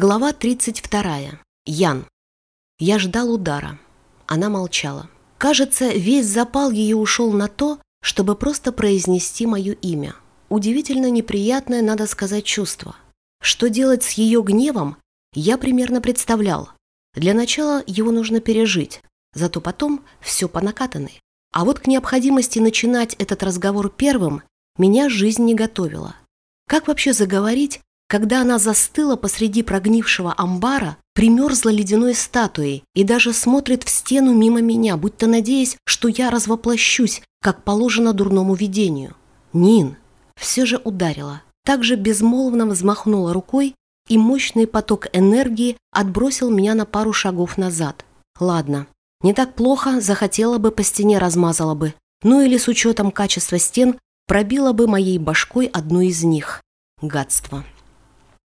Глава 32. Ян. Я ждал удара. Она молчала. Кажется, весь запал ее ушел на то, чтобы просто произнести мое имя. Удивительно неприятное, надо сказать, чувство. Что делать с ее гневом, я примерно представлял. Для начала его нужно пережить, зато потом все по накатанной. А вот к необходимости начинать этот разговор первым меня жизнь не готовила. Как вообще заговорить, когда она застыла посреди прогнившего амбара, примерзла ледяной статуей и даже смотрит в стену мимо меня, будто надеясь, что я развоплощусь, как положено дурному видению. Нин все же ударила, также безмолвно взмахнула рукой, и мощный поток энергии отбросил меня на пару шагов назад. Ладно, не так плохо, захотела бы по стене размазала бы, ну или с учетом качества стен пробила бы моей башкой одну из них. Гадство.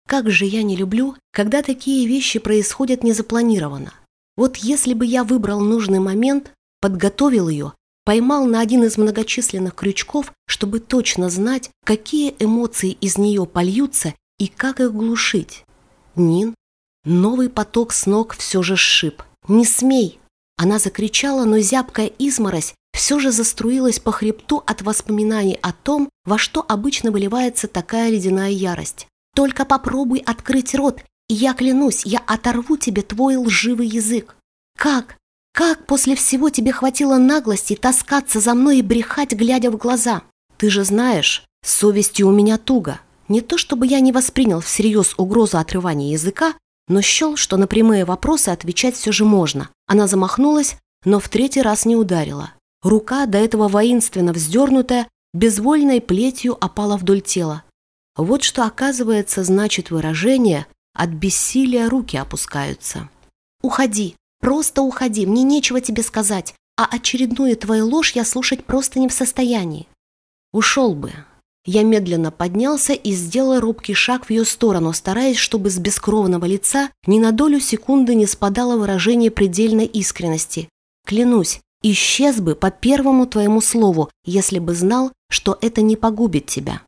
Как же я не люблю, когда такие вещи происходят незапланированно. Вот если бы я выбрал нужный момент, подготовил ее, поймал на один из многочисленных крючков, чтобы точно знать, какие эмоции из нее польются и как их глушить. Нин, новый поток с ног все же сшиб. «Не смей!» Она закричала, но зябкая изморозь все же заструилась по хребту от воспоминаний о том, во что обычно выливается такая ледяная ярость. Только попробуй открыть рот, и я клянусь, я оторву тебе твой лживый язык. Как? Как после всего тебе хватило наглости таскаться за мной и брехать, глядя в глаза? Ты же знаешь, с совестью у меня туго. Не то чтобы я не воспринял всерьез угрозу отрывания языка, но счел, что на прямые вопросы отвечать все же можно. Она замахнулась, но в третий раз не ударила. Рука, до этого воинственно вздернутая, безвольной плетью опала вдоль тела. Вот что, оказывается, значит выражение «от бессилия руки опускаются». «Уходи, просто уходи, мне нечего тебе сказать, а очередную твою ложь я слушать просто не в состоянии». «Ушел бы». Я медленно поднялся и сделал робкий шаг в ее сторону, стараясь, чтобы с бескровного лица ни на долю секунды не спадало выражение предельной искренности. Клянусь, исчез бы по первому твоему слову, если бы знал, что это не погубит тебя.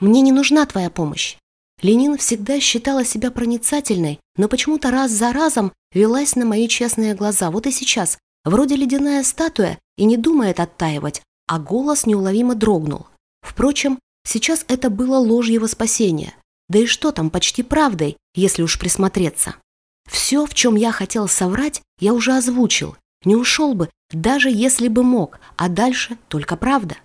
Мне не нужна твоя помощь. Ленин всегда считала себя проницательной, но почему-то раз за разом велась на мои честные глаза. Вот и сейчас, вроде ледяная статуя, и не думает оттаивать, а голос неуловимо дрогнул. Впрочем, сейчас это было ложью спасения. Да и что там, почти правдой, если уж присмотреться. Все, в чем я хотел соврать, я уже озвучил. Не ушел бы, даже если бы мог, а дальше только правда.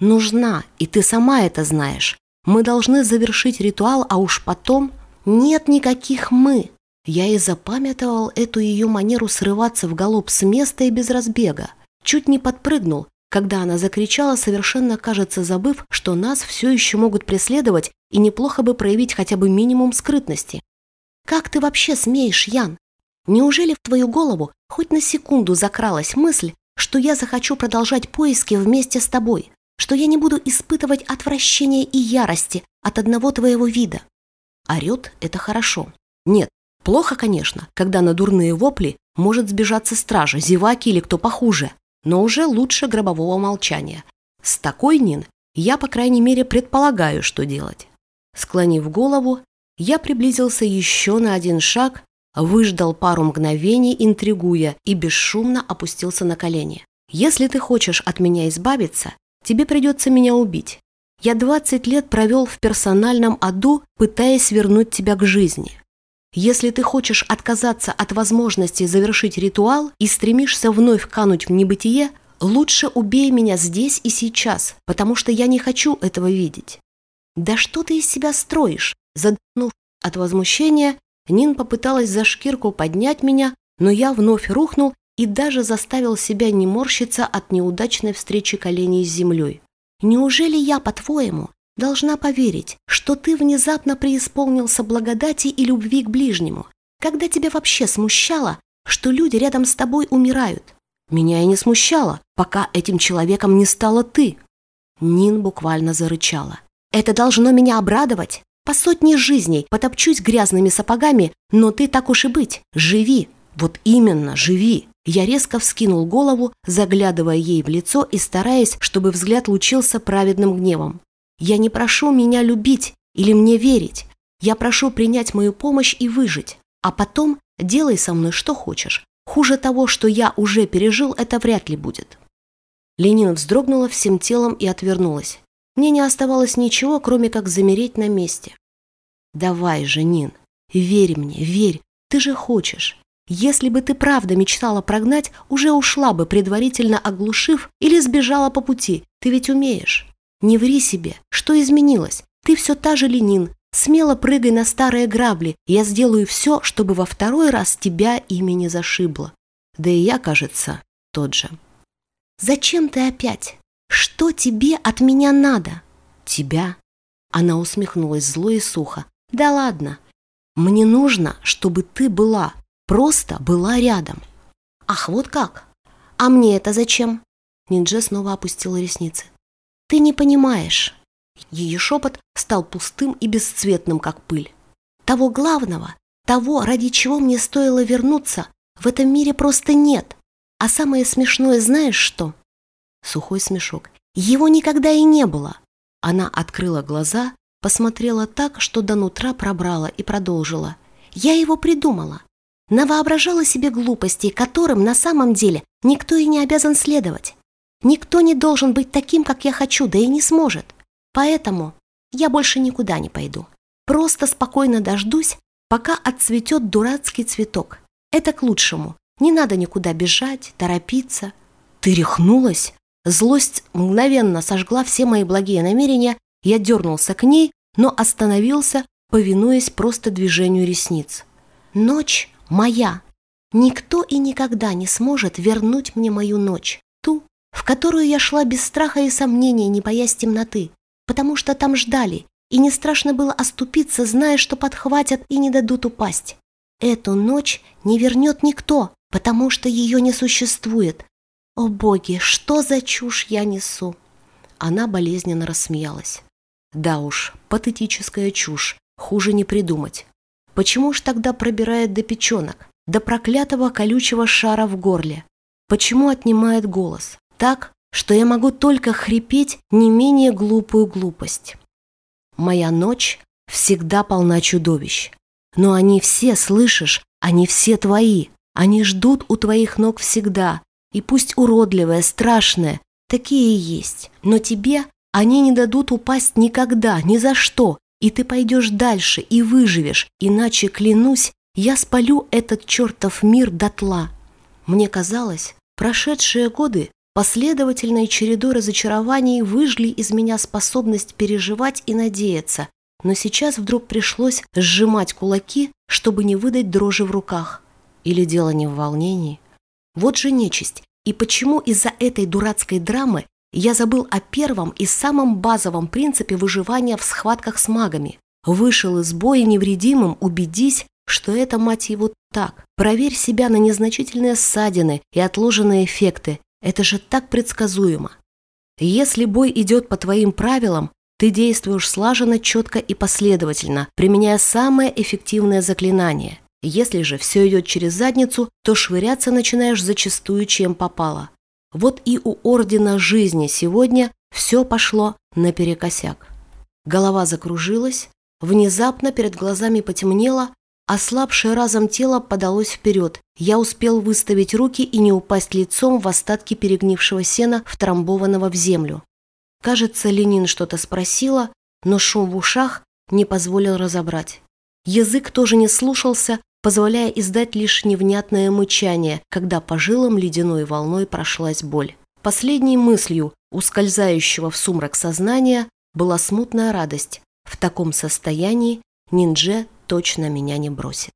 Нужна, и ты сама это знаешь. Мы должны завершить ритуал, а уж потом... Нет никаких «мы». Я и запамятовал эту ее манеру срываться в галоп с места и без разбега. Чуть не подпрыгнул, когда она закричала, совершенно, кажется, забыв, что нас все еще могут преследовать и неплохо бы проявить хотя бы минимум скрытности. «Как ты вообще смеешь, Ян? Неужели в твою голову хоть на секунду закралась мысль, что я захочу продолжать поиски вместе с тобой? Что я не буду испытывать отвращения и ярости от одного твоего вида. Орет – это хорошо. Нет, плохо, конечно, когда на дурные вопли может сбежаться стража, зеваки или кто похуже, но уже лучше гробового молчания. С такой Нин я, по крайней мере, предполагаю, что делать. Склонив голову, я приблизился еще на один шаг, выждал пару мгновений, интригуя, и бесшумно опустился на колени. Если ты хочешь от меня избавиться, Тебе придется меня убить. Я 20 лет провел в персональном аду, пытаясь вернуть тебя к жизни. Если ты хочешь отказаться от возможности завершить ритуал и стремишься вновь кануть в небытие, лучше убей меня здесь и сейчас, потому что я не хочу этого видеть. Да что ты из себя строишь? Задохнув от возмущения, Нин попыталась за шкирку поднять меня, но я вновь рухнул и даже заставил себя не морщиться от неудачной встречи коленей с землей. Неужели я, по-твоему, должна поверить, что ты внезапно преисполнился благодати и любви к ближнему, когда тебя вообще смущало, что люди рядом с тобой умирают? Меня и не смущало, пока этим человеком не стала ты. Нин буквально зарычала. Это должно меня обрадовать. По сотне жизней потопчусь грязными сапогами, но ты так уж и быть, живи. Вот именно, живи. Я резко вскинул голову, заглядывая ей в лицо и стараясь, чтобы взгляд лучился праведным гневом. «Я не прошу меня любить или мне верить. Я прошу принять мою помощь и выжить, а потом делай со мной что хочешь. Хуже того, что я уже пережил, это вряд ли будет». Ленина вздрогнула всем телом и отвернулась. Мне не оставалось ничего, кроме как замереть на месте. «Давай же, Нин, верь мне, верь, ты же хочешь. Если бы ты правда мечтала прогнать, уже ушла бы, предварительно оглушив, или сбежала по пути. Ты ведь умеешь. Не ври себе. Что изменилось? Ты все та же Ленин. Смело прыгай на старые грабли. Я сделаю все, чтобы во второй раз тебя ими не зашибло. Да и я, кажется, тот же. Зачем ты опять? Что тебе от меня надо? Тебя? Она усмехнулась зло и сухо. Да ладно. Мне нужно, чтобы ты была, Просто была рядом. Ах, вот как? А мне это зачем? Ниндже снова опустила ресницы. Ты не понимаешь. Ее шепот стал пустым и бесцветным, как пыль. Того главного, того, ради чего мне стоило вернуться, в этом мире просто нет. А самое смешное знаешь что? Сухой смешок. Его никогда и не было. Она открыла глаза, посмотрела так, что до нутра пробрала и продолжила. Я его придумала навоображала себе глупостей, которым на самом деле никто и не обязан следовать. Никто не должен быть таким, как я хочу, да и не сможет. Поэтому я больше никуда не пойду. Просто спокойно дождусь, пока отцветет дурацкий цветок. Это к лучшему. Не надо никуда бежать, торопиться. Ты рехнулась? Злость мгновенно сожгла все мои благие намерения. Я дернулся к ней, но остановился, повинуясь просто движению ресниц. Ночь моя. Никто и никогда не сможет вернуть мне мою ночь, ту, в которую я шла без страха и сомнений, не боясь темноты, потому что там ждали, и не страшно было оступиться, зная, что подхватят и не дадут упасть. Эту ночь не вернет никто, потому что ее не существует. О боги, что за чушь я несу? Она болезненно рассмеялась. Да уж, патетическая чушь, хуже не придумать. Почему ж тогда пробирает до печенок, до проклятого колючего шара в горле? Почему отнимает голос? Так, что я могу только хрипеть не менее глупую глупость. Моя ночь всегда полна чудовищ. Но они все, слышишь, они все твои. Они ждут у твоих ног всегда. И пусть уродливые, страшные, такие и есть. Но тебе они не дадут упасть никогда, ни за что, и ты пойдешь дальше и выживешь, иначе, клянусь, я спалю этот чертов мир дотла. Мне казалось, прошедшие годы последовательной чередой разочарований выжгли из меня способность переживать и надеяться, но сейчас вдруг пришлось сжимать кулаки, чтобы не выдать дрожи в руках. Или дело не в волнении? Вот же нечисть. И почему из-за этой дурацкой драмы я забыл о первом и самом базовом принципе выживания в схватках с магами. Вышел из боя невредимым, убедись, что это, мать его, так. Проверь себя на незначительные ссадины и отложенные эффекты. Это же так предсказуемо. Если бой идет по твоим правилам, ты действуешь слаженно, четко и последовательно, применяя самое эффективное заклинание. Если же все идет через задницу, то швыряться начинаешь зачастую чем попало. Вот и у Ордена Жизни сегодня все пошло наперекосяк. Голова закружилась, внезапно перед глазами потемнело, ослабшее разом тело подалось вперед. Я успел выставить руки и не упасть лицом в остатки перегнившего сена, втрамбованного в землю. Кажется, Ленин что-то спросила, но шум в ушах не позволил разобрать. Язык тоже не слушался, позволяя издать лишь невнятное мычание, когда по жилам ледяной волной прошлась боль. Последней мыслью, ускользающего в сумрак сознания, была смутная радость. В таком состоянии Ниндже точно меня не бросит.